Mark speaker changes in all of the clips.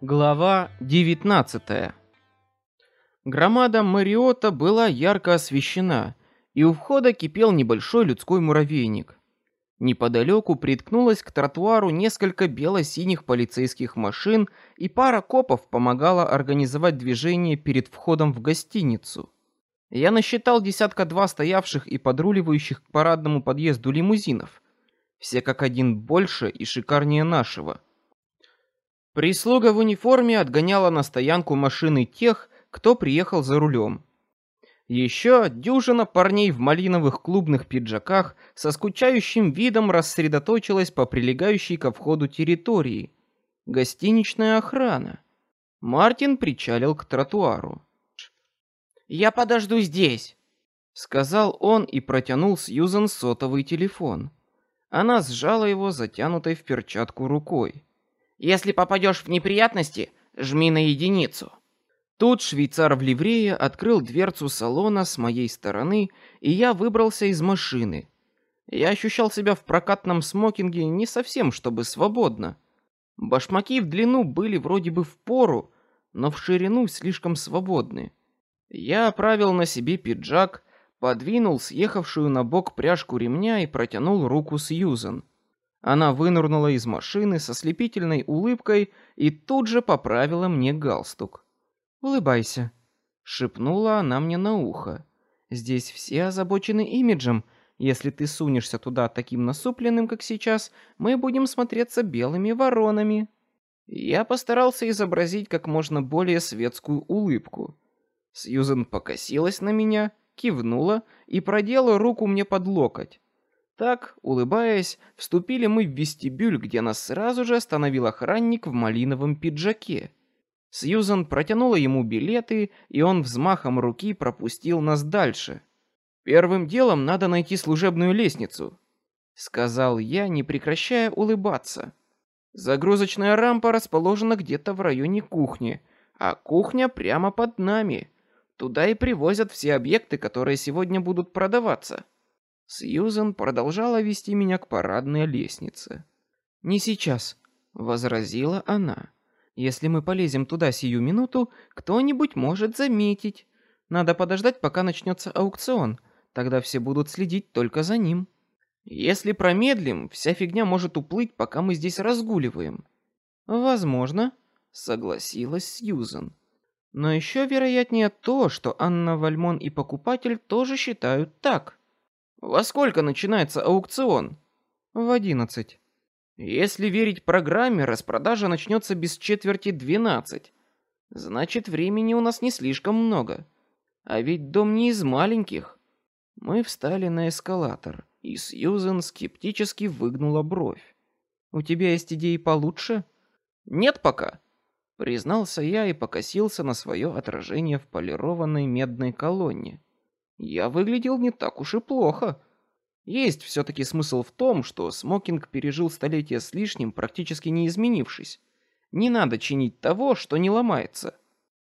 Speaker 1: Глава 19. Громада Мариота была ярко освещена, и у входа кипел небольшой людской муравейник. Неподалеку приткнулось к тротуару несколько бело-синих полицейских машин, и пара копов помогала организовать движение перед входом в гостиницу. Я насчитал десятка два стоявших и подруливающих к парадному подъезду лимузинов. Все как один больше и шикарнее нашего. Прислуга в униформе отгоняла на стоянку машины тех, кто приехал за рулем. Еще дюжина парней в малиновых клубных пиджаках со скучающим видом рассредоточилась по прилегающей ко входу территории. Гостиничная охрана. Мартин причалил к тротуару.
Speaker 2: «Я подожду здесь», —
Speaker 1: сказал он и протянул Сьюзен сотовый телефон. Она сжала его затянутой в перчатку рукой.
Speaker 2: Если попадешь в неприятности, жми на единицу.
Speaker 1: Тут швейцар в ливрее открыл дверцу салона с моей стороны, и я выбрался из машины. Я ощущал себя в прокатном смокинге не совсем чтобы свободно. Башмаки в длину были вроде бы в пору, но в ширину слишком свободны. Я оправил на себе пиджак, подвинул съехавшую на бок пряжку ремня и протянул руку Сьюзен. Она вынырнула из машины со слепительной улыбкой и тут же поправила мне галстук. Улыбайся, шепнула она мне на ухо. Здесь все озабочены имиджем. Если ты сунешься туда таким насупленным, как сейчас, мы будем смотреться белыми воронами. Я постарался изобразить как можно более светскую улыбку. Сьюзен покосилась на меня, кивнула и продела руку мне под локоть. Так, улыбаясь, вступили мы в вестибюль, где нас сразу же остановил охранник в малиновом пиджаке. Сьюзан протянула ему билеты, и он взмахом руки пропустил нас дальше. Первым делом надо найти служебную лестницу, сказал я, не прекращая улыбаться. Загрузочная рампа расположена где-то в районе кухни, а кухня прямо под нами. Туда и привозят все объекты, которые сегодня будут продаваться. Сьюзен продолжала вести меня к парадной лестнице. Не сейчас, возразила она. Если мы полезем туда сию минуту, кто-нибудь может заметить. Надо подождать, пока начнется аукцион. Тогда все будут следить только за ним. Если промедлим, вся фигня может уплыть, пока мы здесь разгуливаем. Возможно, согласилась Сьюзен. Но еще вероятнее то, что Анна Вальмон и покупатель тоже считают так. Во сколько начинается аукцион? В одиннадцать. Если верить программе, распродажа начнется без четверти двенадцать. Значит, времени у нас не слишком много. А ведь дом не из маленьких. Мы встали на эскалатор, и Сьюзен скептически выгнула бровь. У тебя есть идеи получше? Нет пока. Признался я и покосился на свое отражение в полированной медной колонне. Я выглядел не так уж и плохо. Есть все-таки смысл в том, что смокинг пережил столетия с лишним, практически не изменившись. Не надо чинить того, что не ломается.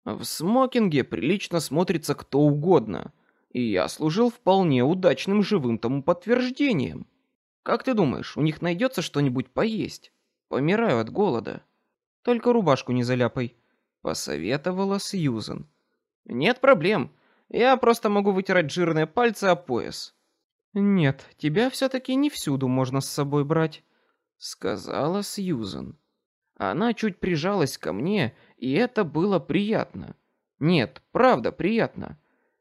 Speaker 1: В смокинге прилично смотрится кто угодно, и я служил вполне удачным живым тому подтверждением. Как ты думаешь, у них найдется что-нибудь поесть? Помираю от голода. Только рубашку не заляпай, посоветовала Сьюзен. Нет проблем. Я просто могу вытирать жирные пальцы о пояс. Нет, тебя все-таки не всюду можно с собой брать, сказала Сьюзен. Она чуть прижалась ко мне, и это было приятно. Нет, правда приятно.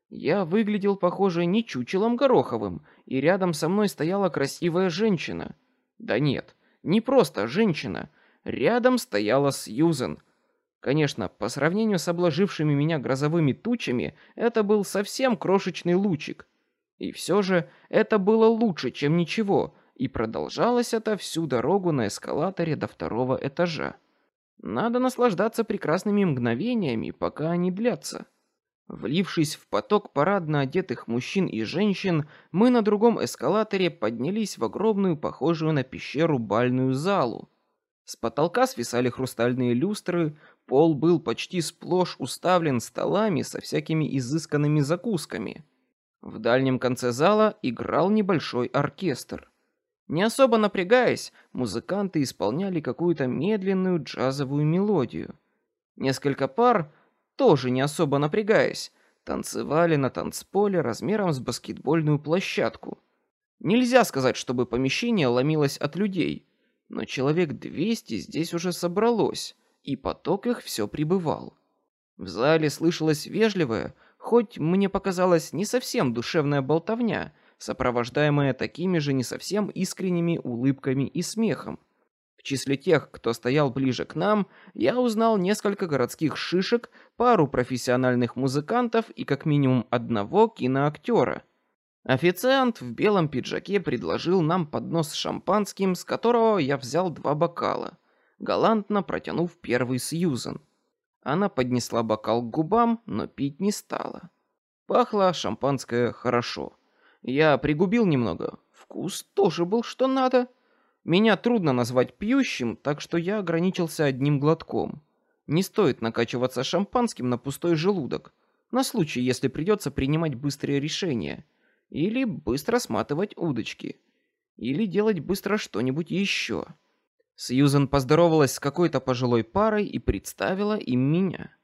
Speaker 1: Я выглядел похоже не чучелом гороховым, и рядом со мной стояла красивая женщина. Да нет, не просто женщина. Рядом стояла Сьюзен, Конечно, по сравнению с обложившими меня грозовыми тучами, это был совсем крошечный лучик. И все же это было лучше, чем ничего, и продолжалось это всю дорогу на эскалаторе до второго этажа. Надо наслаждаться прекрасными мгновениями, пока они длятся. Влившись в поток парадно одетых мужчин и женщин, мы на другом эскалаторе поднялись в огромную, похожую на пещеру бальную залу. С потолка свисали хрустальные люстры, Пол был почти сплошь уставлен столами со всякими изысканными закусками. В дальнем конце зала играл небольшой оркестр. Не особо напрягаясь, музыканты исполняли какую-то медленную джазовую мелодию. Несколько пар, тоже не особо напрягаясь, танцевали на танцполе размером с баскетбольную площадку. Нельзя сказать, чтобы помещение ломилось от людей, но человек 200 здесь уже собралось, и поток их все прибывал. В зале слышалась вежливая, хоть мне показалось не совсем душевная болтовня, сопровождаемая такими же не совсем искренними улыбками и смехом. В числе тех, кто стоял ближе к нам, я узнал несколько городских шишек, пару профессиональных музыкантов и как минимум одного киноактера. Официант в белом пиджаке предложил нам поднос с шампанским, с которого я взял два бокала, галантно протянув первый Сьюзен. Она поднесла бокал к губам, но пить не стала. Пахло шампанское хорошо. Я пригубил немного. Вкус тоже был что надо. Меня трудно назвать пьющим, так что я ограничился одним глотком. Не стоит накачиваться шампанским на пустой желудок, на случай, если придется принимать быстрые решения, или быстро сматывать удочки, или делать быстро что-нибудь еще. Сьюзен поздоровалась с какой-то пожилой парой и представила им меня.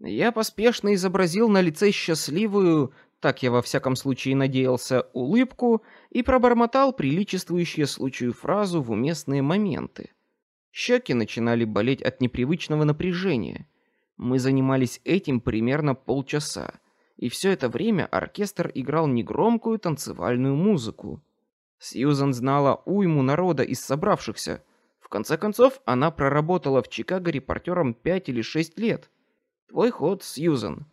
Speaker 1: Я поспешно изобразил на лице счастливую, так я во всяком случае надеялся, улыбку и пробормотал приличествующую случаю фразу в уместные моменты. Щеки начинали болеть от непривычного напряжения. Мы занимались этим примерно полчаса, и все это время оркестр играл негромкую танцевальную музыку. Сьюзан знала уйму народа из собравшихся. В конце концов, она проработала в Чикаго репортером пять или шесть лет. Твой ход, Сьюзан.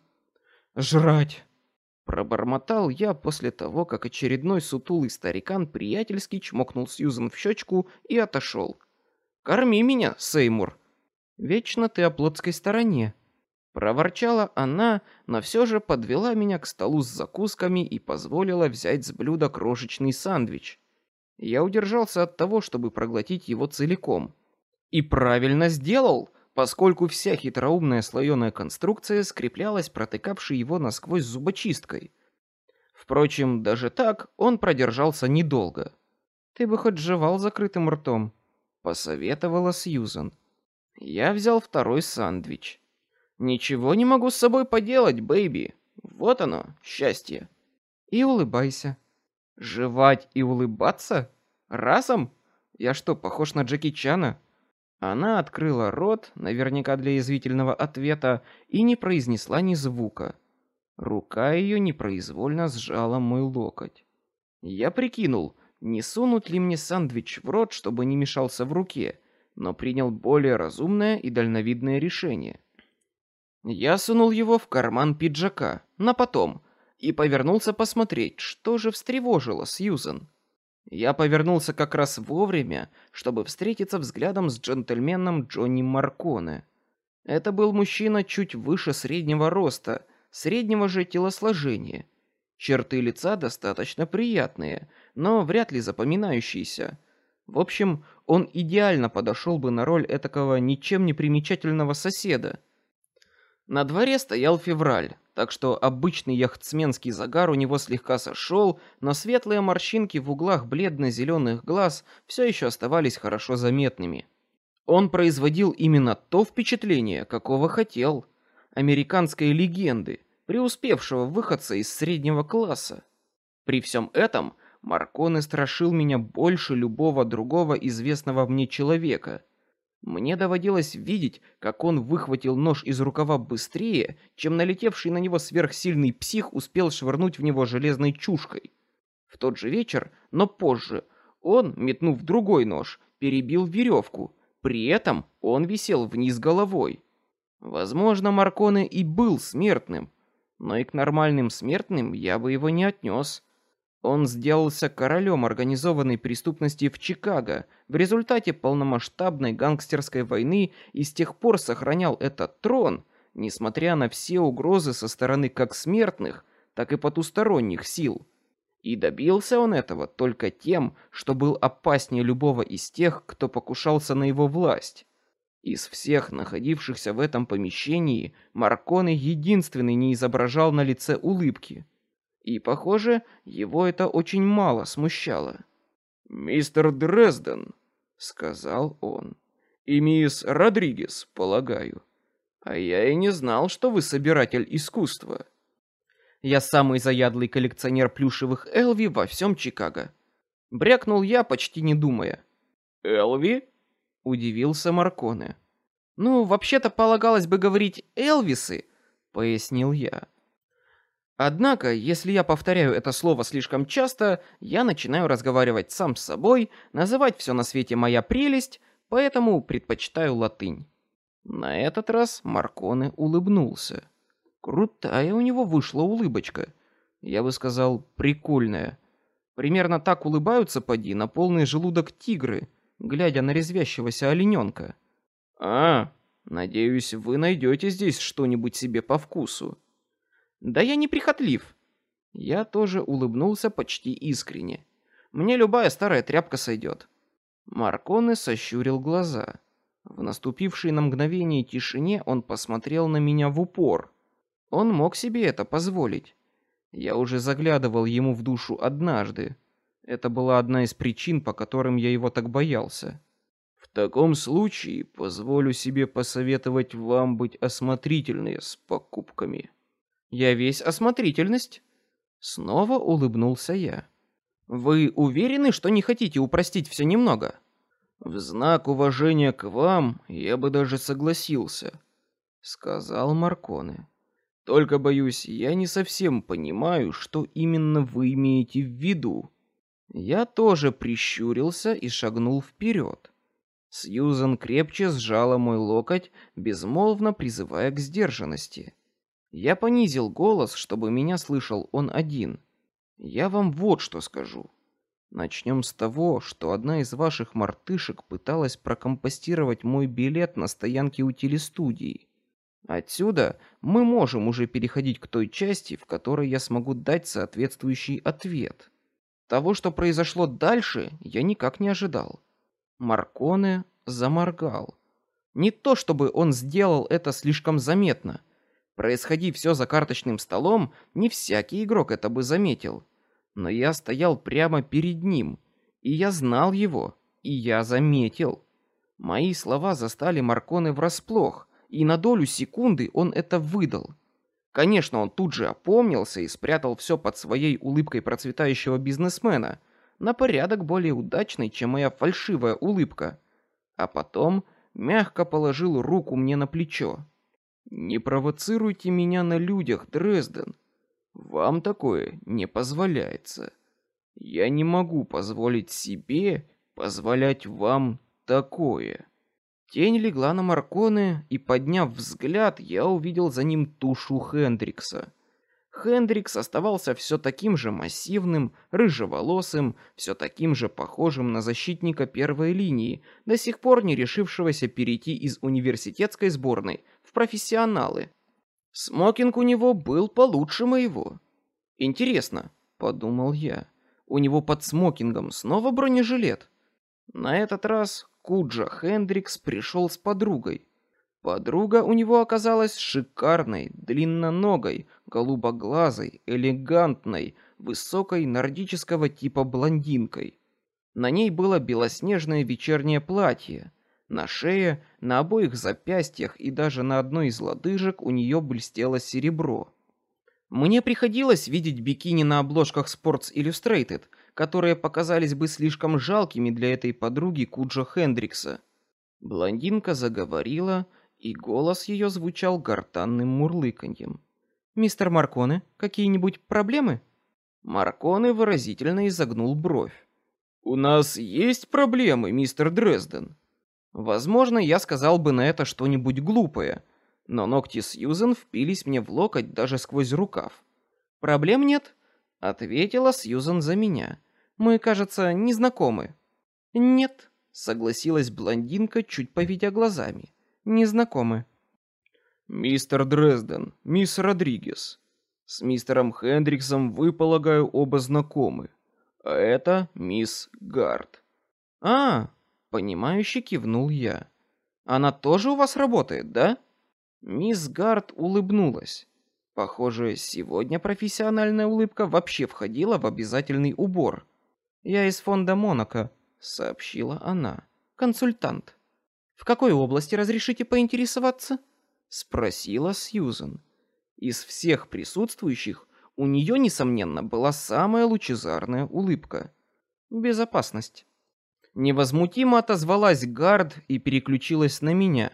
Speaker 3: Жрать.
Speaker 1: Пробормотал я после того, как очередной сутулый старикан приятельски чмокнул Сьюзан в щечку и отошел. Корми меня, Сеймур.
Speaker 3: Вечно ты о плотской стороне.
Speaker 1: Проворчала она, но все же подвела меня к столу с закусками и позволила взять с блюда крошечный сандвич. Я удержался от того, чтобы проглотить его целиком. И правильно сделал поскольку вся хитроумная слоеная конструкция скреплялась протыкавшей его насквозь зубочисткой. Впрочем, даже так он продержался недолго.
Speaker 3: Ты бы хоть жевал закрытым ртом,
Speaker 1: посоветовала Сьюзен. Я взял второй сандвич. Ничего не могу с собой поделать, бэйби. Вот оно, счастье.
Speaker 3: И улыбайся.
Speaker 1: Жевать и улыбаться? Разом? Я что, похож на Джеки Чана? Она открыла рот, наверняка для язвительного ответа, и не произнесла ни звука. Рука ее непроизвольно сжала мой локоть. Я прикинул, не сунуть ли мне сандвич в рот, чтобы не мешался в руке, но принял более разумное и дальновидное решение. Я сунул его в карман пиджака, на потом, и повернулся посмотреть, что же встревожило Сьюзен. Я повернулся как раз вовремя, чтобы встретиться взглядом с джентльменом Джонни Марконе. Это был мужчина чуть выше среднего роста, среднего же телосложения. Черты лица достаточно приятные, но вряд ли запоминающиеся. В общем, он идеально подошел бы на роль этакого ничем не примечательного соседа. На дворе стоял февраль, так что обычный яхтсменский загар у него слегка сошел, но светлые морщинки в углах бледно-зеленых глаз все еще оставались хорошо заметными. Он производил именно то впечатление, какого хотел, американской легенды, преуспевшего выходца из среднего класса. При всем этом Марконе страшил меня больше любого другого известного мне человека — мне доводилось видеть, как он выхватил нож из рукава быстрее, чем налетевший на него сверхсильный псих успел швырнуть в него железной чушкой. В тот же вечер, но позже, он, метнув другой нож, перебил веревку. При этом он висел вниз головой. Возможно, Марконе и был смертным, но и к нормальным смертным я бы его не отнес. Он сделался королем организованной преступности в Чикаго в результате полномасштабной гангстерской войны и с тех пор сохранял этот трон, несмотря на все угрозы со стороны как смертных, так и потусторонних сил. И добился он этого только тем, что был опаснее любого из тех, кто покушался на его власть. Из всех находившихся в этом помещении Марконе единственный не изображал на лице улыбки. И, похоже, его это очень мало смущало. «Мистер Дрезден», — сказал он, — «и мисс Родригес, полагаю». А я и не знал, что вы собиратель искусства. Я самый заядлый коллекционер плюшевых Элви во всем Чикаго. Брякнул я, почти не думая. Элви? Удивился Марконе. Ну, вообще-то полагалось бы говорить Элвисы, пояснил я. Однако, если я повторяю это слово слишком часто, я начинаю разговаривать сам с собой, называть все на свете моя прелесть, поэтому предпочитаю латынь. На этот раз Марконе улыбнулся. Крутая у него вышла улыбочка. Я бы сказал, прикольная. Примерно так улыбаются поди на полный желудок тигры, глядя на резвящегося олененка. А, надеюсь, вы найдете здесь что-нибудь себе по вкусу. Да я не прихотлив. Я тоже улыбнулся почти искренне. Мне любая старая тряпка сойдет. Марконе сощурил глаза. В наступившей на мгновение тишине он посмотрел на меня в упор. Он мог себе это позволить. Я уже заглядывал ему в душу однажды. Это была одна из причин, по которым я его так боялся. В таком случае позволю себе посоветовать вам быть осмотрительнее с покупками. Я весь осмотрительность. Снова улыбнулся я. Вы уверены, что не хотите упростить все немного? В знак уважения к вам я бы даже согласился, сказал Марконе. Только боюсь, я не совсем понимаю, что именно вы имеете в виду. Я тоже прищурился и шагнул вперед. Сьюзан крепче сжала мой локоть, безмолвно призывая к сдержанности. Я понизил голос, чтобы меня слышал он один. Я вам вот что скажу. Начнем с того, что одна из ваших мартышек пыталась прокомпостировать мой билет на стоянке у телестудии. Отсюда мы можем уже переходить к той части, в которой я смогу дать соответствующий ответ. Того, что произошло дальше, я никак не ожидал. Марконе заморгал. Не то чтобы он сделал это слишком заметно. Происходи все за карточным столом, не всякий игрок это бы заметил но я стоял прямо перед ним, и я знал его, и я заметил. Мои слова застали Марконы врасплох, и на долю секунды он это выдал. Конечно, он тут же опомнился и спрятал все под своей улыбкой процветающего бизнесмена, на порядок более удачной, чем моя фальшивая улыбка. А потом мягко положил руку мне на плечо. Не провоцируйте меня на людях, Дрезден. Вам такое не позволяется. Я не могу позволить себе позволять вам такое. Тень легла на Марконы, и подняв взгляд, я увидел за ним тушу Хендрикса. Хендрикс оставался все таким же массивным, рыжеволосым, все таким же похожим на защитника первой линии, до сих пор не решившегося перейти из университетской сборной профессионалы. Смокинг у него был получше моего. Интересно, подумал я. У него под смокингом снова бронежилет. На этот раз Куджа Хендрикс пришел с подругой. Подруга у него оказалась шикарной, длинноногой, голубоглазой, элегантной, высокой нордического типа блондинкой. На ней было белоснежное вечернее платье, на шее, на обоих запястьях и даже на одной из лодыжек у нее блестело серебро. Мне приходилось видеть бикини на обложках Sports Illustrated, которые показались бы слишком жалкими для этой подруги Куджо Хендрикса. Блондинка заговорила, и голос ее звучал гортанным мурлыканьем. «Мистер Марконе, какие-нибудь проблемы?» Марконе выразительно изогнул бровь. «У нас есть проблемы, мистер Дрезден?» Возможно, я сказал бы на это что-нибудь глупое, но ногти Сьюзен впились мне в локоть даже сквозь рукав. Проблем нет, ответила Сьюзен за меня. Мы, кажется, не знакомы. Нет, согласилась блондинка, чуть поведя глазами. Не знакомы. Мистер Дрезден, мисс Родригес. С мистером Хендриксом вы, полагаю, оба знакомы. А это мисс Гард. А, Понимающе кивнул я. Она тоже у вас работает, да? Мисс Гард улыбнулась. Похоже, сегодня профессиональная улыбка вообще входила в обязательный убор. Я из фонда Монако, сообщила она. Консультант. В какой области разрешите поинтересоваться? спросила Сьюзен. Из всех присутствующих у нее несомненно была самая лучезарная улыбка. Безопасность. Невозмутимо отозвалась Гард и переключилась на меня.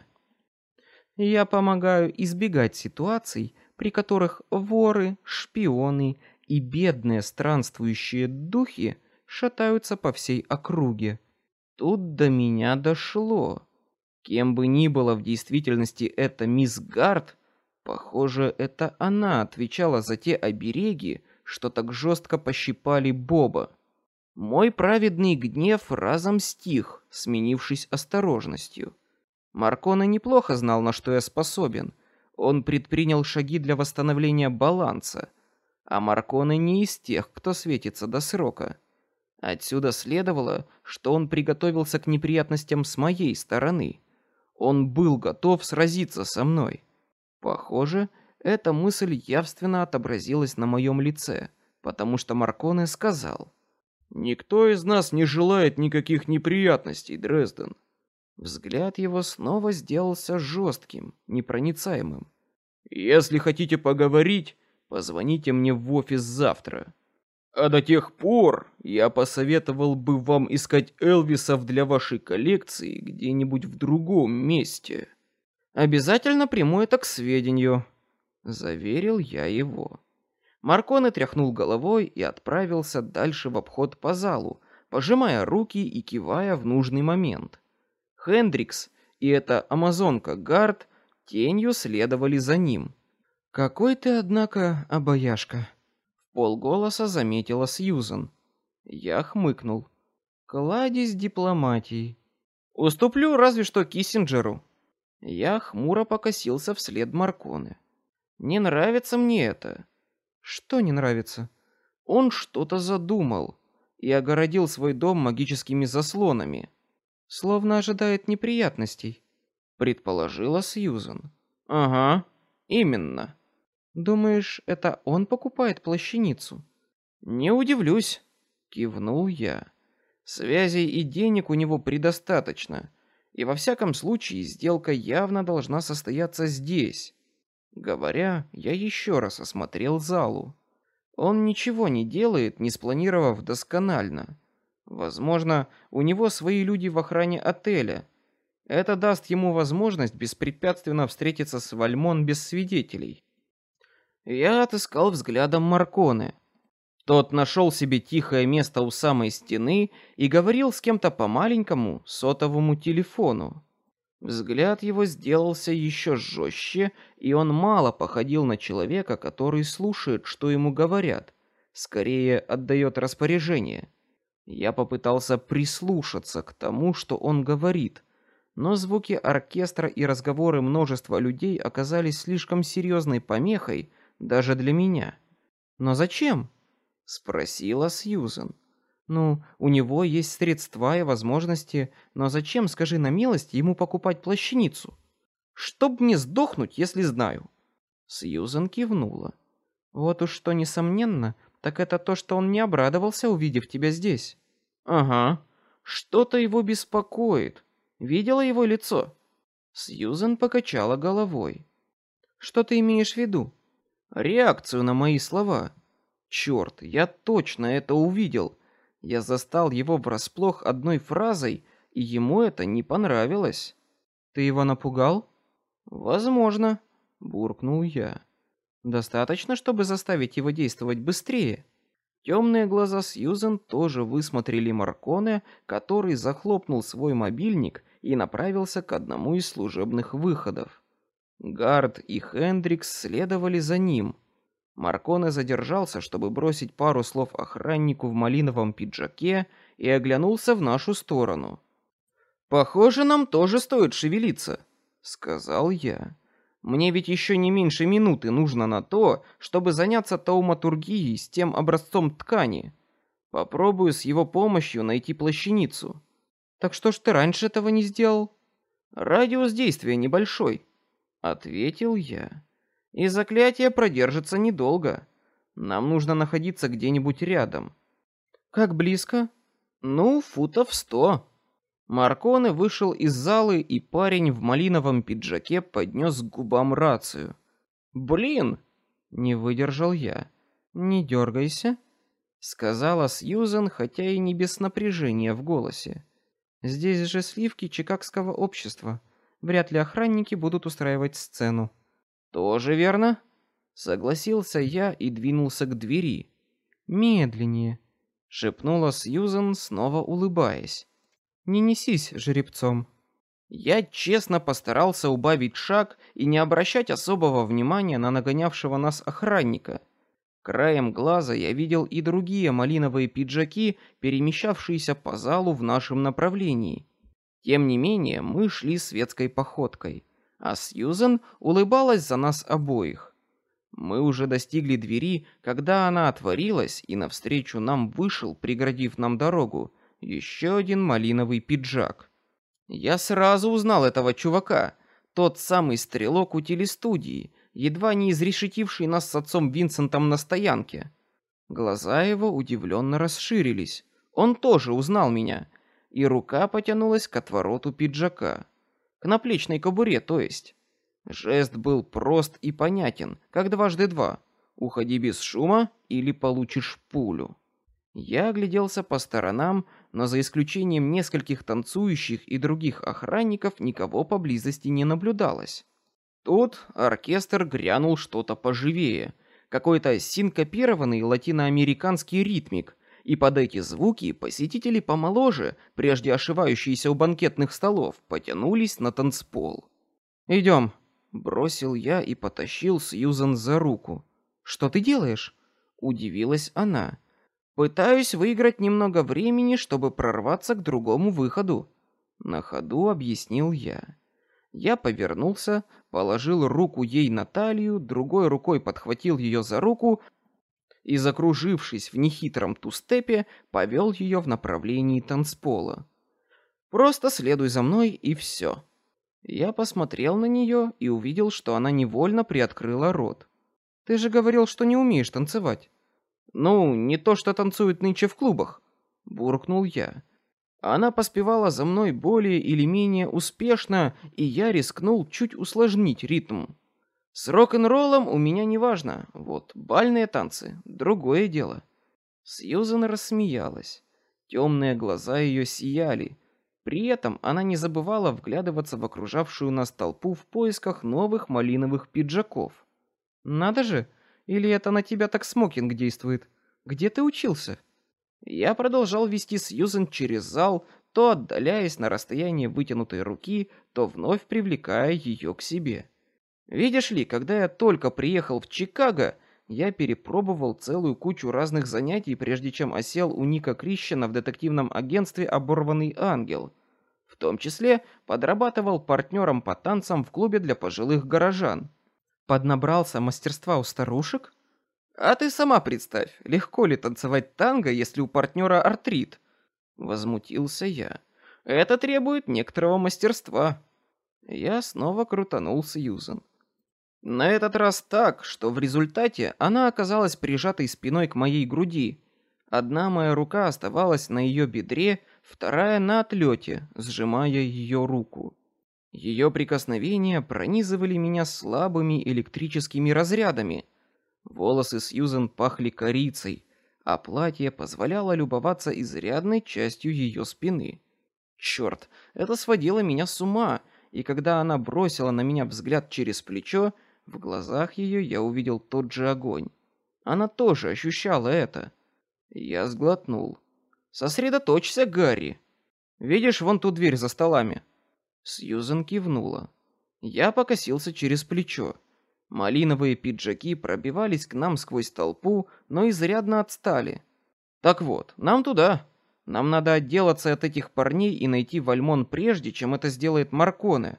Speaker 1: Я помогаю избегать ситуаций, при которых воры, шпионы и бедные странствующие духи шатаются по всей округе. Тут до меня дошло. Кем бы ни было в действительности эта мисс Гард, похоже, это она отвечала за те обереги, что так жестко пощипали Боба. Мой праведный гнев разом стих, сменившись осторожностью. Маркона неплохо знал, на что я способен. Он предпринял шаги для восстановления баланса, а Марконы не из тех, кто светится до срока. Отсюда следовало, что он приготовился к неприятностям с моей стороны. Он был готов сразиться со мной. Похоже, эта мысль явственно отобразилась на моем лице, потому что Марконе сказал: "Никто из нас не желает никаких неприятностей, Дрезден". Взгляд его снова сделался жестким, непроницаемым. Если хотите поговорить, позвоните мне в офис завтра. А до тех пор я посоветовал бы вам искать Элвисов для вашей коллекции где-нибудь в другом месте. Обязательно приму это к сведению, заверил я его. Марконе тряхнул головой и отправился дальше в обход по залу, пожимая руки и кивая в нужный момент. Хендрикс и эта амазонка Гард тенью следовали за ним. Какой ты, однако, обаяшка полголоса заметила Сьюзен. Я хмыкнул. Кладезь дипломатии. Уступлю разве что Киссинджеру. Я хмуро покосился вслед Марконы. Не нравится мне это. Что не нравится? Он что-то задумал и огородил свой дом магическими заслонами, словно ожидает неприятностей, предположила Сьюзен. Ага, именно. Думаешь, это он покупает плащаницу? Не удивлюсь, кивнул я. Связей и денег у него предостаточно, и во всяком случае сделка явно должна состояться здесь. Говоря, я еще раз осмотрел залу. Он ничего не делает, не спланировав досконально. Возможно, у него свои люди в охране отеля. Это даст ему возможность беспрепятственно встретиться с Вальмон без свидетелей. Я отыскал взглядом Марконы. Тот нашел себе тихое место у самой стены и говорил с кем-то по маленькому сотовому телефону. Взгляд его сделался еще жестче, и он мало походил на человека, который слушает, что ему говорят, скорее отдает распоряжение. Я попытался прислушаться к тому, что он говорит, но звуки оркестра и разговоры множества людей оказались слишком серьезной помехой, даже для меня. Но зачем? спросила Сьюзен. Ну, у него есть средства и возможности, но зачем, скажи на милость, ему покупать плащаницу? Чтоб мне сдохнуть, если знаю. Сьюзен кивнула. Вот уж что несомненно, так это то, что он не обрадовался, увидев тебя здесь. Ага. Что-то его беспокоит. Видела его лицо? Сьюзен покачала головой. Что ты имеешь в виду? реакцию на мои слова. Черт, я точно это увидел. Я застал его врасплох одной фразой, и ему это не понравилось. Ты его напугал? Возможно, буркнул я. Достаточно, чтобы заставить его действовать быстрее. Темные глаза Сьюзен тоже высмотрели Марконе, который захлопнул свой мобильник и направился к одному из служебных выходов. Гард и Хендрикс следовали за ним. Марконе задержался, чтобы бросить пару слов охраннику в малиновом пиджаке, и оглянулся в нашу сторону. Похоже, нам тоже стоит шевелиться, сказал я. Мне ведь еще не меньше минуты нужно на то, чтобы заняться тауматургией с тем образцом ткани. Попробую с его помощью найти плащаницу. Так что ж ты раньше этого не сделал? Радиус действия небольшой ответил я. И заклятие продержится недолго. Нам нужно находиться где-нибудь рядом. Как близко? Ну, футов сто. Марконе вышел из залы, и парень в малиновом пиджаке поднес к губам рацию. «Блин!» — не выдержал я. «Не дергайся», — сказала Сьюзен, хотя и не без напряжения в голосе. «Здесь же сливки чикагского общества. Вряд ли охранники будут устраивать сцену». «Тоже верно?» — согласился я и двинулся к двери.
Speaker 3: «Медленнее», —
Speaker 1: шепнула Сьюзен, снова улыбаясь.
Speaker 3: Не несись жеребцом.
Speaker 1: Я честно постарался убавить шаг и не обращать особого внимания на нагонявшего нас охранника. Краем глаза я видел и другие малиновые пиджаки, перемещавшиеся по залу в нашем направлении. Тем не менее, мы шли светской походкой, а Сьюзен улыбалась за нас обоих. Мы уже достигли двери, когда она отворилась, и навстречу нам вышел, преградив нам дорогу, еще один малиновый пиджак. Я сразу узнал этого чувака, тот самый стрелок у телестудии, едва не изрешетивший нас с отцом Винсентом на стоянке. Глаза его удивленно расширились. Он тоже узнал меня, и рука потянулась к отвороту пиджака, к наплечной кобуре, то есть. Жест был прост и понятен, как дважды два. Уходи без шума или получишь пулю. Я огляделся по сторонам, но за исключением нескольких танцующих и других охранников никого поблизости не наблюдалось. Тут оркестр грянул что-то поживее, какой-то синкопированный латиноамериканский ритмик, и под эти звуки посетители помоложе, прежде ошивающиеся у банкетных столов, потянулись на танцпол.
Speaker 3: «Идем», —
Speaker 1: бросил я и потащил Сьюзан за руку.
Speaker 3: «Что ты делаешь?»
Speaker 1: — удивилась она. Пытаюсь выиграть немного времени, чтобы прорваться к другому выходу. На ходу объяснил я. Я повернулся, положил руку ей на талию, другой рукой подхватил ее за руку и, закружившись в нехитром тустепе, повел ее в направлении танцпола. Просто следуй за мной и все. Я посмотрел на нее и увидел, что она невольно приоткрыла рот.
Speaker 3: Ты же говорил, что не умеешь танцевать.
Speaker 1: Ну, не то, что танцуют нынче в клубах, буркнул я. Она поспевала за мной более или менее успешно, и я рискнул чуть усложнить ритм. С рок-н-роллом у меня не важно, вот бальные танцы другое дело. Сьюзен рассмеялась. Темные глаза ее сияли. При этом она не забывала вглядываться в окружавшую нас толпу в поисках новых малиновых пиджаков.
Speaker 3: Надо же, или это на тебя так смокинг действует? Где ты учился?
Speaker 1: Я продолжал вести Сьюзен через зал, то отдаляясь на расстояние вытянутой руки, то вновь привлекая ее к себе. Видишь ли, когда я только приехал в Чикаго, я перепробовал целую кучу разных занятий, прежде чем осел у Ника Крищена в детективном агентстве «Оборванный ангел». В том числе подрабатывал партнером по танцам в клубе для пожилых горожан.
Speaker 3: Поднабрался мастерства у старушек?
Speaker 1: А ты сама представь, легко ли танцевать танго, если у партнера артрит? Возмутился я. Это требует некоторого мастерства. Я снова крутанул Сьюзен. На этот раз так, что в результате она оказалась прижатой спиной к моей груди. Одна моя рука оставалась на ее бедре, вторая на отлете, сжимая ее руку. Ее прикосновения пронизывали меня слабыми электрическими разрядами. Волосы Сьюзен пахли корицей, а платье позволяло любоваться изрядной частью ее спины. Черт, это сводило меня с ума, и когда она бросила на меня взгляд через плечо, в глазах ее я увидел тот же огонь. Она тоже ощущала это. Я сглотнул. Сосредоточься, Гарри. Видишь вон ту дверь за столами? Сьюзен кивнула. Я покосился через плечо. Малиновые пиджаки пробивались к нам сквозь толпу, но изрядно отстали. Так вот, нам туда. Нам надо отделаться от этих парней и найти Вальмон прежде, чем это сделает Марконе.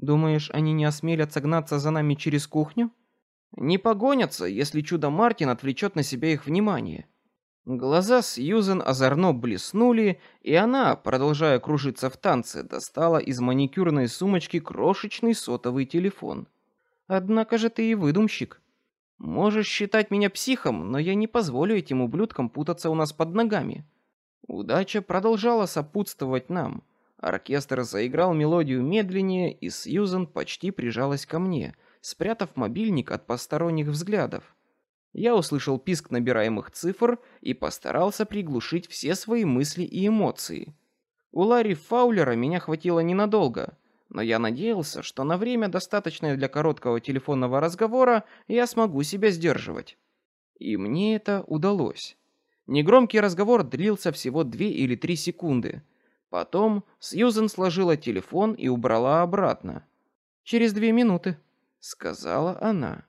Speaker 3: Думаешь, они не осмелятся гнаться за нами через кухню?
Speaker 1: Не погонятся, если чудо Мартин отвлечет на себя их внимание. Глаза Сьюзен озорно блеснули, и она, продолжая кружиться в танце, достала из маникюрной сумочки крошечный сотовый телефон.
Speaker 3: Однако же ты и выдумщик.
Speaker 1: Можешь считать меня психом, но я не позволю этим ублюдкам путаться у нас под ногами. Удача продолжала сопутствовать нам, Оркестр заиграл мелодию медленнее, и Сьюзен почти прижалась ко мне, спрятав мобильник от посторонних взглядов. Я услышал писк набираемых цифр и постарался приглушить все свои мысли и эмоции. У Ларри Фаулера меня хватило ненадолго, но я надеялся, что на время, достаточное для короткого телефонного разговора, я смогу себя сдерживать. И мне это удалось. Негромкий разговор длился всего две или три секунды. Потом Сьюзен сложила телефон и убрала обратно. «Через две минуты», — сказала она.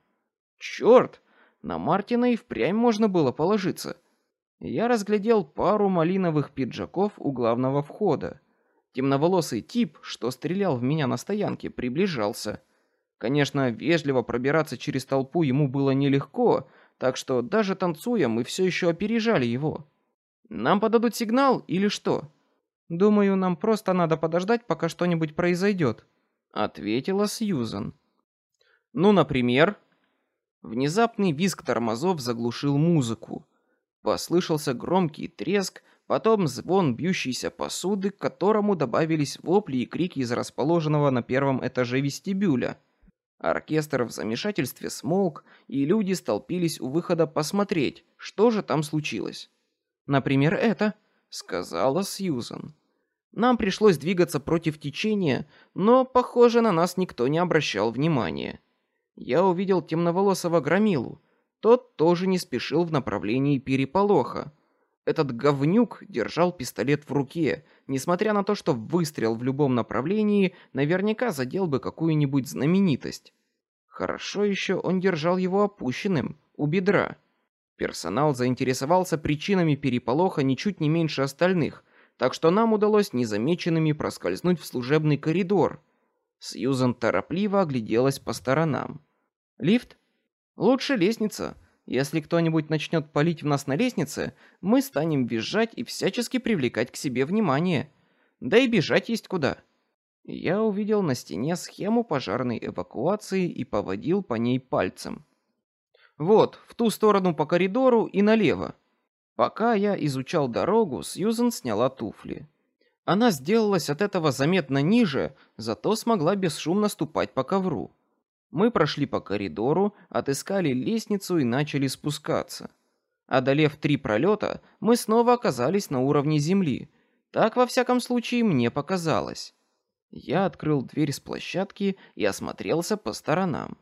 Speaker 1: «Черт! На Мартина и впрямь можно было положиться». Я разглядел пару малиновых пиджаков у главного входа. Темноволосый тип, что стрелял в меня на стоянке, приближался. Конечно, вежливо пробираться через толпу ему было нелегко, так что даже танцуя, мы все еще опережали его. Нам подадут сигнал или что?
Speaker 3: Думаю, нам просто надо подождать, пока что-нибудь произойдет,
Speaker 1: ответила Сьюзан. Ну, например, внезапный визг тормозов заглушил музыку. Послышался громкий треск, Потом звон бьющейся посуды, к которому добавились вопли и крики из расположенного на первом этаже вестибюля. Оркестр в замешательстве смолк, и люди столпились у выхода посмотреть, что же там случилось. Например, это, сказала Сьюзан. Нам пришлось двигаться против течения, но, похоже, на нас никто не обращал внимания. Я увидел темноволосого громилу. Тот тоже не спешил в направлении переполоха. Этот говнюк держал пистолет в руке, несмотря на то, что выстрел в любом направлении наверняка задел бы какую-нибудь знаменитость. Хорошо еще он держал его опущенным, у бедра. Персонал заинтересовался причинами переполоха ничуть не меньше остальных, так что нам удалось незамеченными проскользнуть в служебный коридор. Сьюзан торопливо огляделась по сторонам. Лифт? Лучше лестница. Если кто-нибудь начнет палить в нас на лестнице, мы станем визжать и всячески привлекать к себе внимание. Да и бежать есть куда. Я увидел на стене схему пожарной эвакуации и поводил по ней пальцем. Вот, в ту сторону по коридору и налево. Пока я изучал дорогу, Сьюзен сняла туфли. Она сделалась от этого заметно ниже, зато смогла бесшумно ступать по ковру. Мы прошли по коридору, отыскали лестницу и начали спускаться. Одолев три пролета, мы снова оказались на уровне земли. Так во всяком случае мне показалось. Я открыл дверь с площадки и осмотрелся по сторонам.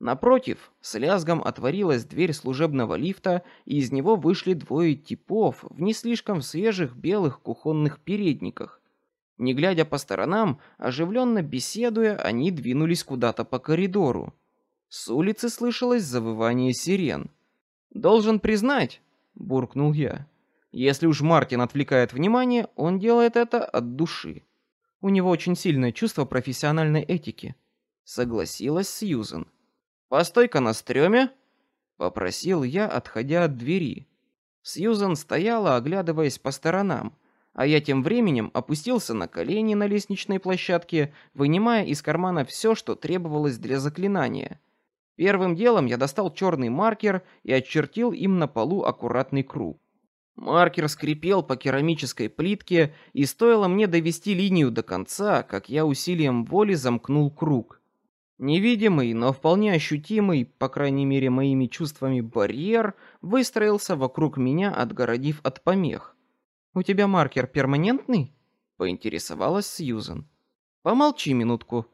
Speaker 1: Напротив, с лязгом отворилась дверь служебного лифта, и из него вышли двое типов в не слишком свежих белых кухонных передниках. Не глядя по сторонам, оживленно беседуя, они двинулись куда-то по коридору. С улицы слышалось завывание сирен. Должен признать, буркнул я, если уж Мартин отвлекает внимание, он делает это от души. У него очень сильное чувство профессиональной этики. Согласилась Сьюзен. Постой-ка на стреме, попросил я, отходя от двери. Сьюзен стояла, оглядываясь по сторонам а я тем временем опустился на колени на лестничной площадке, вынимая из кармана все, что требовалось для заклинания. Первым делом я достал черный маркер и очертил им на полу аккуратный круг. Маркер скрипел по керамической плитке, и стоило мне довести линию до конца, как я усилием воли замкнул круг. Невидимый, но вполне ощутимый, по крайней мере моими чувствами, барьер выстроился вокруг меня, отгородив от помех. У тебя маркер перманентный? Поинтересовалась Сьюзен. Помолчи минутку.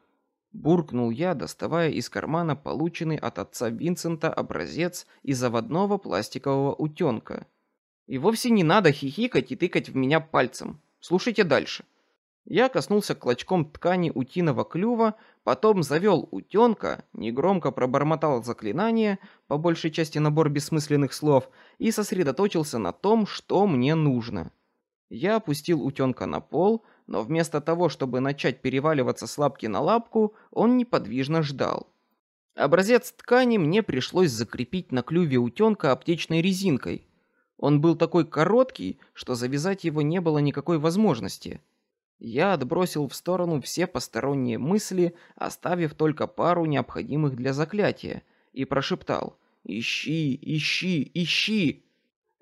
Speaker 1: Буркнул я, доставая из кармана полученный от отца Винсента образец из заводного пластикового утенка. И вовсе не надо хихикать и тыкать в меня пальцем. Слушайте дальше. Я коснулся клочком ткани утиного клюва, потом завел утенка, негромко пробормотал заклинание, по большей части набор бессмысленных слов, и сосредоточился на том, что мне нужно. Я опустил утенка на пол, но вместо того, чтобы начать переваливаться с лапки на лапку, он неподвижно ждал. Образец ткани мне пришлось закрепить на клюве утенка аптечной резинкой. Он был такой короткий, что завязать его не было никакой возможности. Я отбросил в сторону все посторонние мысли, оставив только пару необходимых для заклятия, и прошептал: "Ищи, ищи, ищи".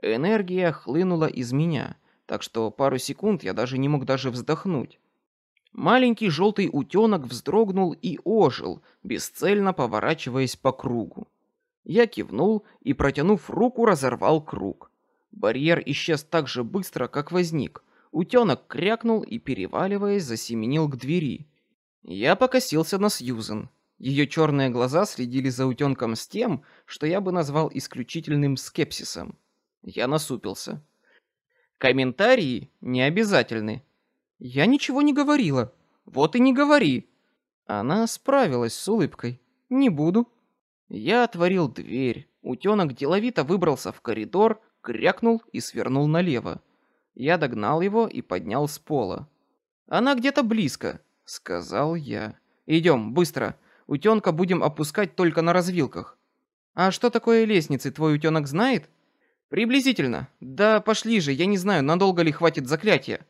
Speaker 1: Энергия хлынула из меня так что пару секунд я даже не мог даже вздохнуть. Маленький желтый утенок вздрогнул и ожил, бесцельно поворачиваясь по кругу. Я кивнул и, протянув руку, разорвал круг. Барьер исчез так же быстро, как возник. Утенок крякнул и, переваливаясь, засеменил к двери. Я покосился на Сьюзен. Ее черные глаза следили за утенком с тем, что я бы назвал исключительным скепсисом. Я насупился. Комментарии не обязательны. Я ничего не говорила. Вот и не говори. Она справилась с улыбкой. Не буду. Я отворил дверь. Утенок деловито выбрался в коридор, крякнул и свернул налево. Я догнал его и поднял с пола. Она где-то близко, сказал я. Идем, быстро. Утенка будем опускать только на развилках. А что такое лестницы, твой утенок знает? Приблизительно. Да пошли же, я не знаю, надолго ли хватит заклятия.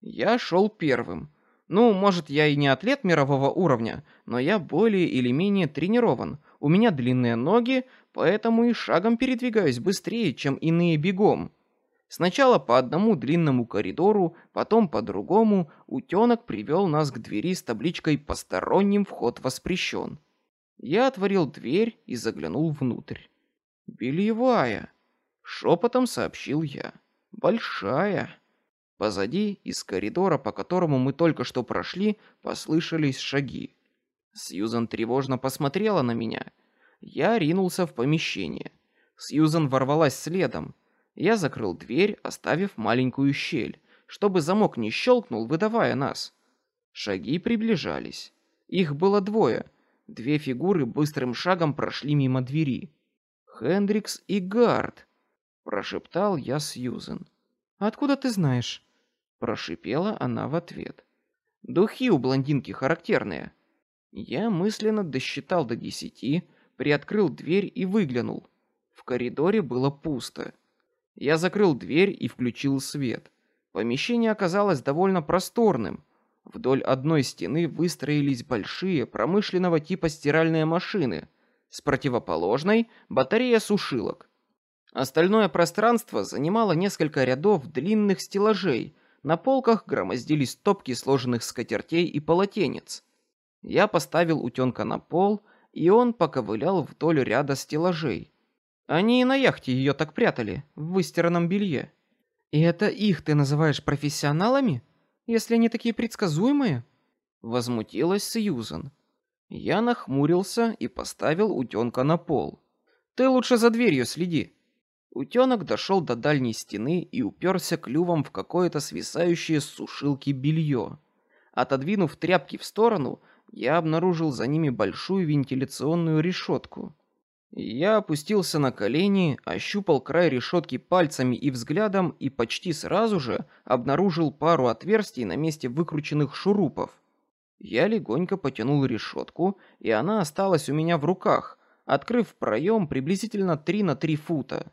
Speaker 1: Я шел первым. Ну, может, я и не атлет мирового уровня, но я более или менее тренирован. У меня длинные ноги, поэтому и шагом передвигаюсь быстрее, чем иные бегом. Сначала по одному длинному коридору, потом по другому, утенок привел нас к двери с табличкой «Посторонним вход воспрещен». Я отворил дверь и заглянул внутрь. «Бельевая», — шепотом сообщил я. «Большая». Позади, из коридора, по которому мы только что прошли, послышались шаги. Сьюзан тревожно посмотрела на меня. Я ринулся в помещение. Сьюзан ворвалась следом. Я закрыл дверь, оставив маленькую щель, чтобы замок не щелкнул, выдавая нас. Шаги приближались. Их было двое. Две фигуры быстрым шагом прошли мимо двери. Хендрикс и Гард, прошептал я Сьюзен. Откуда ты знаешь? Прошипела она в ответ. Духи у блондинки характерные. Я мысленно досчитал до десяти, приоткрыл дверь и выглянул. В коридоре было пусто. Я закрыл дверь и включил свет. Помещение оказалось довольно просторным. Вдоль одной стены выстроились большие промышленного типа стиральные машины, с противоположной батарея сушилок. Остальное пространство занимало несколько рядов длинных стеллажей, на полках громоздились стопки сложенных скатертей и полотенец. Я поставил утенка на пол, и он поковылял вдоль ряда стеллажей. Они и на яхте ее так прятали, в выстиранном белье. И это их ты называешь профессионалами, если они такие предсказуемые? Возмутилась Сьюзан. Я нахмурился и поставил утенка на пол. Ты лучше за дверью следи. Утенок дошел до дальней стены и уперся клювом в какое-то свисающее с сушилки белье. Отодвинув тряпки в сторону, я обнаружил за ними большую вентиляционную решетку. Я опустился на колени, ощупал край решетки пальцами и взглядом и почти сразу же обнаружил пару отверстий на месте выкрученных шурупов. Я легонько потянул решетку, и она осталась у меня в руках, открыв проем приблизительно 3 на 3 фута.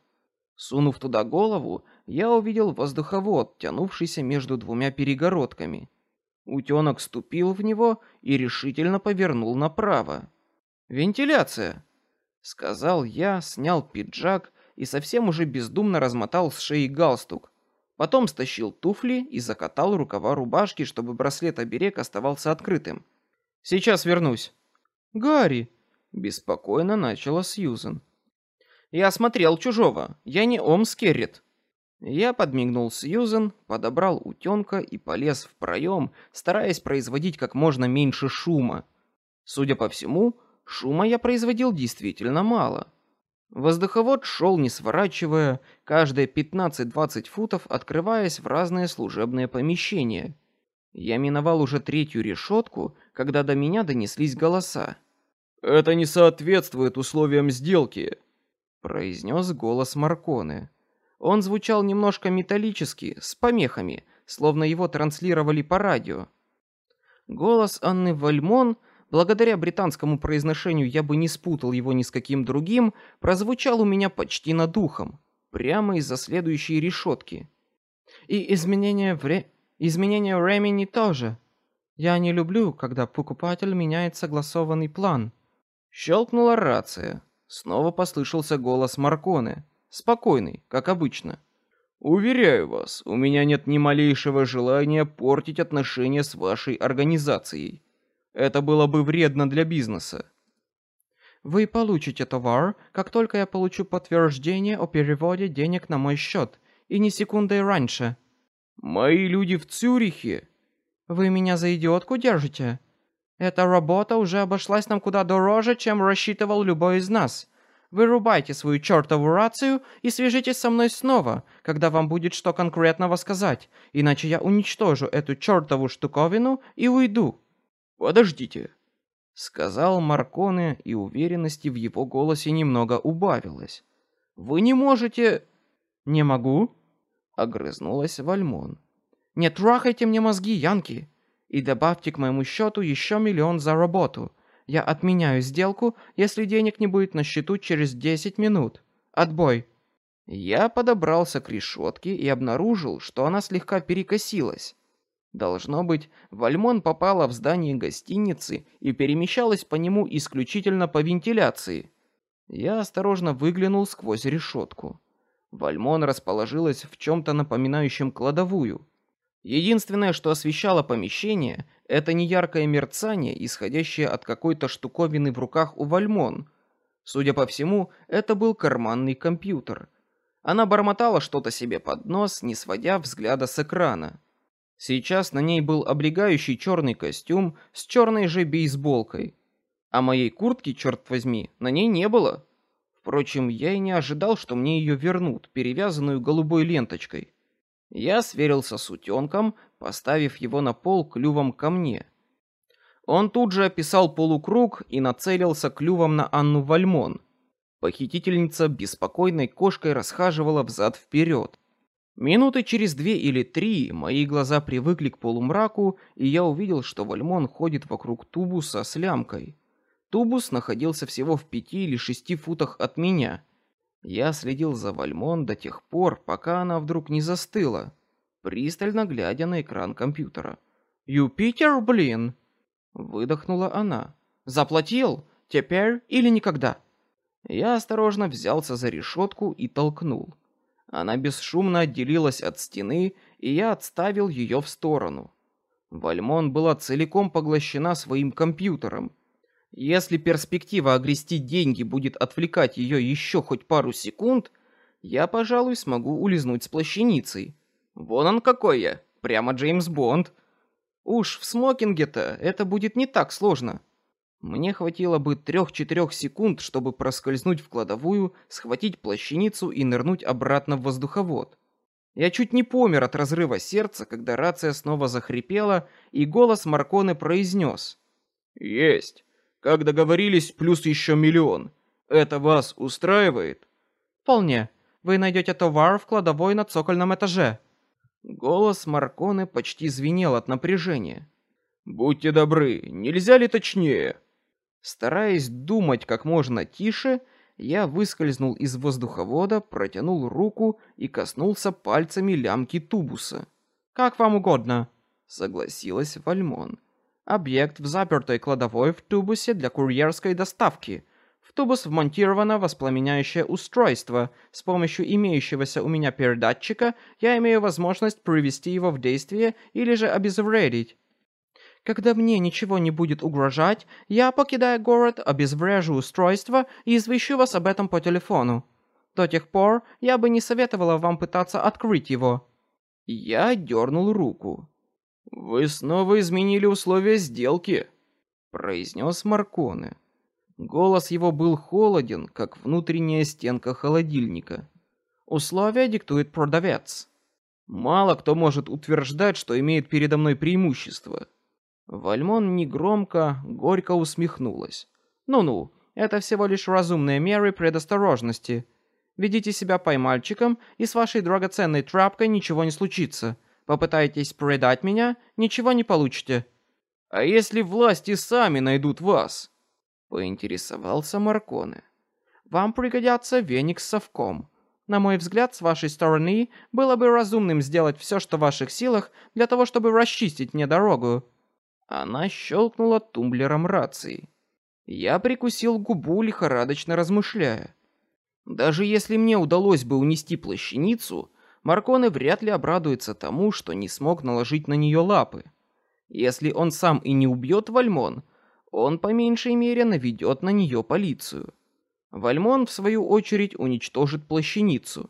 Speaker 1: Сунув туда голову, я увидел воздуховод, тянувшийся между двумя перегородками. Утенок ступил в него и решительно повернул направо. Вентиляция, сказал я, снял пиджак и совсем уже бездумно размотал с шеи галстук. Потом стащил туфли и закатал рукава рубашки, чтобы браслет-оберег оставался открытым. Сейчас вернусь. Гарри, беспокойно начала Сьюзен. Я осмотрел чужого. Я не Омскеррит. Я подмигнул Сьюзен, подобрал утенка и полез в проем, стараясь производить как можно меньше шума. Судя по всему, шума я производил действительно мало. Воздуховод шел не сворачивая, каждые 15-20 футов открываясь в разные служебные помещения. Я миновал уже третью решетку, когда до меня донеслись голоса.
Speaker 3: Это не соответствует условиям сделки,
Speaker 1: произнес голос Марконы. Он звучал немножко металлически, с помехами, словно его транслировали по радио. Голос Анны Вальмон, благодаря британскому произношению я бы не спутал его ни с каким другим, прозвучал у меня почти над ухом, прямо из-за следующей решетки. И изменение вре... изменение времени тоже. Я не люблю, когда покупатель меняет согласованный план. Щелкнула рация. Снова послышался голос Марконы, спокойный, как обычно. Уверяю вас, у меня нет ни малейшего желания портить отношения с вашей организацией. Это было бы вредно для бизнеса.
Speaker 3: Вы получите товар, как только я получу подтверждение о переводе денег на мой счет, и ни секунды раньше.
Speaker 1: Мои люди в Цюрихе.
Speaker 3: Вы меня за идиотку держите? Эта работа уже обошлась нам куда дороже, чем рассчитывал любой из нас. Вырубайте свою чертову рацию и свяжитесь со мной снова, когда вам будет что конкретного сказать, иначе я уничтожу эту чертову штуковину и уйду.
Speaker 1: Подождите, сказал Марконе, и уверенности в его голосе немного убавилось. Вы не можете?
Speaker 3: Не могу,
Speaker 1: огрызнулась Вальмон.
Speaker 3: Не трахайте мне мозги, Янки, и добавьте к моему счету еще миллион за работу. Я отменяю сделку, если денег не будет на счету через десять минут. Отбой.
Speaker 1: Я подобрался к решетке и обнаружил, что она слегка перекосилась. Должно быть, Вальмон попала в здание гостиницы и перемещалась по нему исключительно по вентиляции. Я осторожно выглянул сквозь решетку. Вальмон расположилась в чем-то напоминающем кладовую. Единственное, что освещало помещение, это неяркое мерцание, исходящее от какой-то штуковины в руках у Вальмон. Судя по всему, это был карманный компьютер. Она бормотала что-то себе под нос, не сводя взгляда с экрана. Сейчас на ней был облегающий черный костюм с черной же бейсболкой, а моей куртки, черт возьми, на ней не было. Впрочем, я и не ожидал, что мне ее вернут, перевязанную голубой ленточкой. Я сверился с утенком, поставив его на пол клювом ко мне. Он тут же описал полукруг и нацелился клювом на Анну Вальмон. Похитительница беспокойной кошкой расхаживала взад вперед. Минуты через две или три мои глаза привыкли к полумраку, и я увидел, что Вальмон ходит вокруг тубуса с лямкой. Тубус находился всего в пяти или шести футах от меня. Я следил за Вальмон до тех пор, пока она вдруг не застыла, пристально глядя на экран компьютера.
Speaker 3: «Юпитер, блин!»
Speaker 1: Выдохнула она.
Speaker 3: «Заплатил? Теперь или никогда?»
Speaker 1: Я осторожно взялся за решетку и толкнул. Она бесшумно отделилась от стены, и я отставил ее в сторону. Вальмон была целиком поглощена своим компьютером. Если перспектива огрести деньги будет отвлекать ее еще хоть пару секунд, я, пожалуй, смогу улизнуть с плащаницей. Вон он какой я, прямо Джеймс Бонд. Уж в смокинге-то это будет не так сложно. Мне хватило бы трех-четырех секунд, чтобы проскользнуть в кладовую, схватить плащаницу и нырнуть обратно в воздуховод. Я чуть не помер от разрыва сердца, когда рация снова захрипела, и голос Марконы произнес: "Есть. Как договорились, плюс еще миллион. Это вас устраивает?"
Speaker 3: "Вполне. Вы найдете товар в кладовой на цокольном этаже."
Speaker 1: Голос Марконы почти звенел от напряжения. Будьте добры, нельзя ли точнее? Стараясь думать как можно тише, я выскользнул из воздуховода, протянул руку и коснулся пальцами лямки тубуса.
Speaker 3: Как вам угодно,
Speaker 1: согласилась Вальмон.
Speaker 3: Объект в запертой кладовой в тубусе для курьерской доставки. В тубус вмонтировано воспламеняющее устройство. С помощью имеющегося у меня передатчика я имею возможность привести его в действие или же обезвредить. Когда мне ничего не будет угрожать, я, покидая город, обезврежу устройство и извещу вас об этом по телефону. До тех пор я бы не советовала вам пытаться открыть его».
Speaker 1: Я дернул руку. «Вы снова изменили условия сделки», — произнес Марконе. Голос его был холоден, как внутренняя стенка холодильника.
Speaker 3: «Условия диктует продавец».
Speaker 1: «Мало кто может утверждать, что имеет передо мной преимущество». Вальмон негромко, горько усмехнулась.
Speaker 3: «Ну-ну, это всего лишь разумные меры предосторожности. Ведите себя поймальчиком, и с вашей драгоценной тряпкой ничего не случится. Попытайтесь предать меня, ничего не получите».
Speaker 1: «А если власти сами найдут вас?» — поинтересовался Марконе.
Speaker 3: «Вам пригодятся веник с совком. На мой взгляд, с вашей стороны, было бы разумным сделать все, что в ваших силах, для того, чтобы расчистить мне дорогу.
Speaker 1: Она щелкнула тумблером рации. Я прикусил губу, лихорадочно размышляя. Даже если мне удалось бы унести плащаницу, Марконе вряд ли обрадуется тому, что не смог наложить на нее лапы. Если он сам и не убьет Вальмон, он по меньшей мере наведет на нее полицию. Вальмон, в свою очередь, уничтожит плащаницу.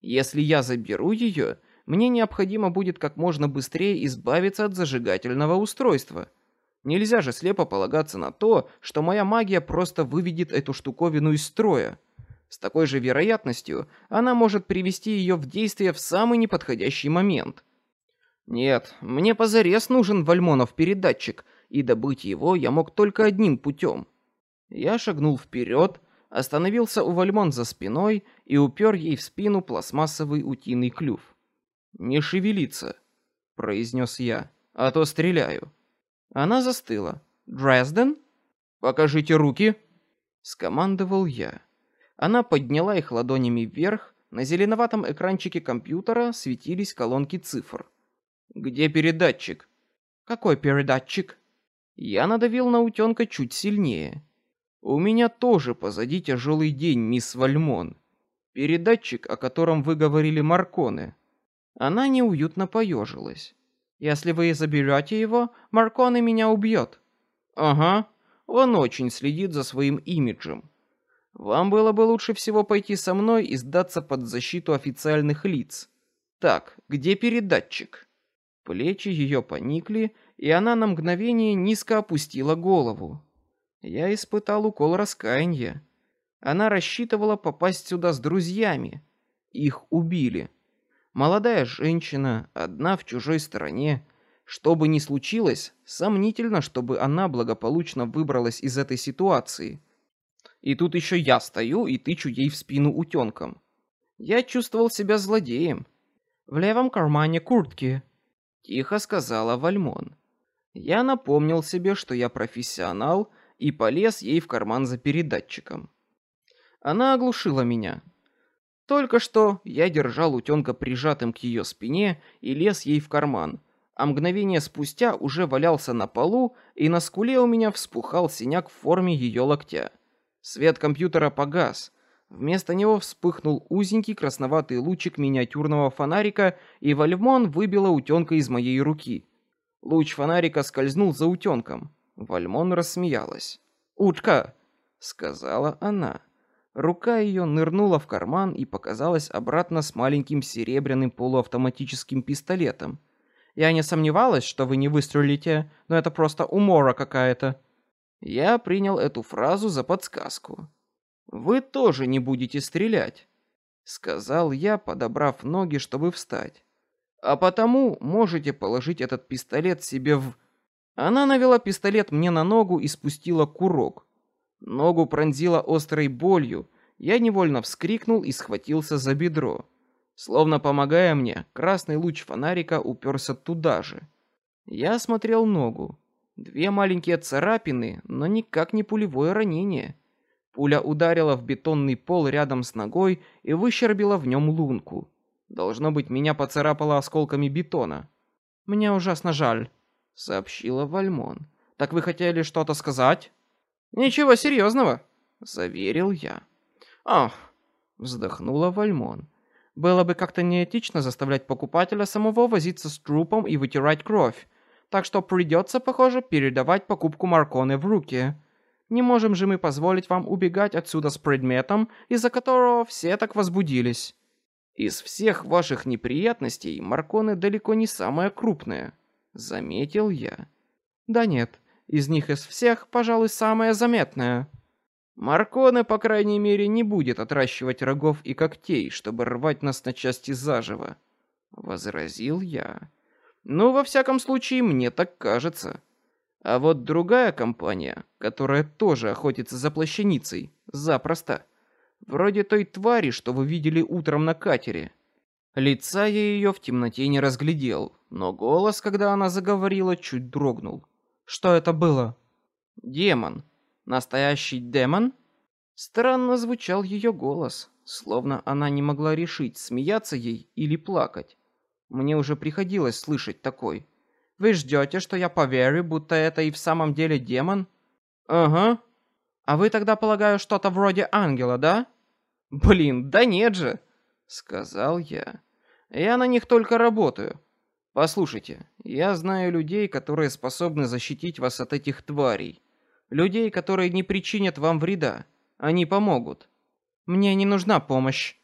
Speaker 1: Если я заберу ее, мне необходимо будет как можно быстрее избавиться от зажигательного устройства. Нельзя же слепо полагаться на то, что моя магия просто выведет эту штуковину из строя. С такой же вероятностью она может привести ее в действие в самый неподходящий момент. Нет, мне позарез нужен Вальмонов передатчик, и добыть его я мог только одним путем. Я шагнул вперед, остановился у Вальмон за спиной и упер ей в спину пластмассовый утиный клюв. «Не шевелиться», — произнес я, — «а то стреляю». Она застыла. «Дрезден?» «Покажите руки», — скомандовал я. Она подняла их ладонями вверх, на зеленоватом экранчике компьютера светились колонки цифр. «Где передатчик?» «Какой передатчик?» Я надавил на утенка чуть сильнее. «У меня тоже позади тяжелый день, мисс Вальмон. Передатчик, о котором вы говорили Марконе». Она неуютно поежилась. «Если вы заберете его, Марконе меня убьет». «Ага, он очень следит за своим имиджем. Вам было бы лучше всего пойти со мной и сдаться под защиту официальных лиц. Так, где передатчик?» Плечи ее поникли, и она на мгновение низко опустила голову. Я испытал укол раскаяния. Она рассчитывала попасть сюда с друзьями. Их убили. Молодая женщина, одна в чужой стороне. Что бы ни случилось, сомнительно, чтобы она благополучно выбралась из этой ситуации. И тут еще я стою и тычу ей в спину утенком. Я чувствовал себя злодеем. В левом кармане куртки, тихо сказала Вальмон. Я напомнил себе, что я профессионал, и полез ей в карман за передатчиком. Она оглушила меня. Только что я держал утенка прижатым к ее спине и лез ей в карман, а мгновение спустя уже валялся на полу, и на скуле у меня вспухал синяк в форме ее локтя. Свет компьютера погас. Вместо него вспыхнул узенький красноватый лучик миниатюрного фонарика, и Вальмон выбила утенка из моей руки. Луч фонарика скользнул за утенком. Вальмон рассмеялась. «Утка!» — сказала она. Рука ее нырнула в карман и показалась обратно с маленьким серебряным полуавтоматическим пистолетом. «Я не сомневалась, что вы не выстрелите, но это просто умора какая-то». Я принял эту фразу за подсказку. «Вы тоже не будете стрелять», — сказал я, подобрав ноги, чтобы встать. «А потому можете положить этот пистолет себе в...» Она навела пистолет мне на ногу и спустила курок. Ногу пронзила острой болью. Я невольно вскрикнул и схватился за бедро. Словно помогая мне, красный луч фонарика уперся туда же. Я осмотрел ногу. Две маленькие царапины, но никак не пулевое ранение. Пуля ударила в бетонный пол рядом с ногой и выщербила в нем лунку. Должно быть, меня поцарапало осколками бетона. Мне ужасно жаль сообщила Вальмон. Так вы хотели что-то сказать? Ничего серьезного, заверил я. Ах, вздохнула Вальмон. Было бы как-то неэтично заставлять покупателя самого возиться с трупом и вытирать кровь. Так что придется, похоже, передавать покупку Марконы в руки. Не можем же мы позволить вам убегать отсюда с предметом, из-за которого все так возбудились. Из всех ваших неприятностей Марконы далеко не самая крупная. Заметил я. Да нет, из них из всех, пожалуй, самая заметная. Марконе, по крайней мере, не будет отращивать рогов и когтей, чтобы рвать нас на части заживо. Возразил я. Ну, во всяком случае, мне так кажется. А вот другая компания, которая тоже охотится за плащаницей, запросто. Вроде той твари, что вы видели утром на катере. Лица я ее в темноте не разглядел, но голос, когда она заговорила, чуть дрогнул. Что это было? Демон. Настоящий демон? Странно звучал ее голос, словно она не могла решить, смеяться ей или плакать. Мне уже приходилось слышать такой. Вы ждете, что я поверю, будто это и в самом деле демон? Ага. А вы тогда, полагаю, что-то вроде ангела, да? Блин, да нет же сказал я. Я на них только работаю. Послушайте, я знаю людей, которые способны защитить вас от этих тварей. Людей, которые не причинят вам вреда. Они помогут.
Speaker 3: Мне не нужна помощь,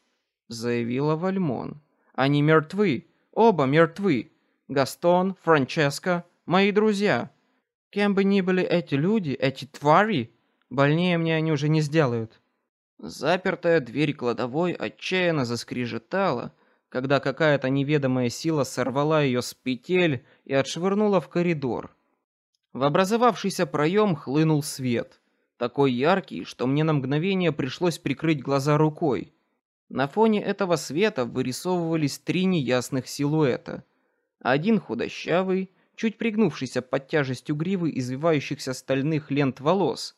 Speaker 3: заявила Вальмон. Они мертвы, оба мертвы. Гастон, Франческо, мои друзья. Кем бы ни были эти люди, эти твари, больнее мне они уже не сделают.
Speaker 1: Запертая дверь кладовой отчаянно заскрежетала, когда какая-то неведомая сила сорвала ее с петель и отшвырнула в коридор. В образовавшийся проем хлынул свет, такой яркий, что мне на мгновение пришлось прикрыть глаза рукой. На фоне этого света вырисовывались три неясных силуэта. Один худощавый, чуть пригнувшийся под тяжестью гривы извивающихся стальных лент волос.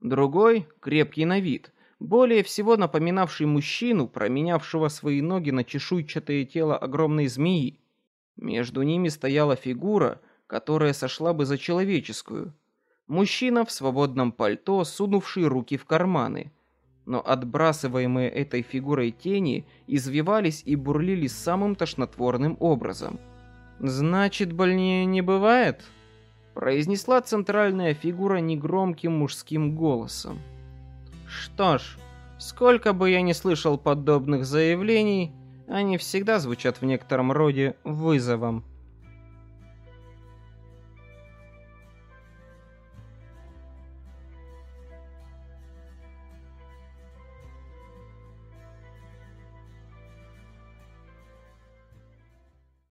Speaker 1: Другой, крепкий на вид, более всего напоминавший мужчину, променявшего свои ноги на чешуйчатое тело огромной змеи. Между ними стояла фигура, которая сошла бы за человеческую. Мужчина в свободном пальто, сунувший руки в карманы. Но отбрасываемые этой фигурой тени извивались и бурлили самым тошнотворным образом.
Speaker 3: «Значит, больнее не бывает?»
Speaker 1: произнесла центральная фигура негромким мужским голосом.
Speaker 3: Что ж, сколько бы я ни слышал подобных заявлений, они всегда звучат в некотором роде вызовом.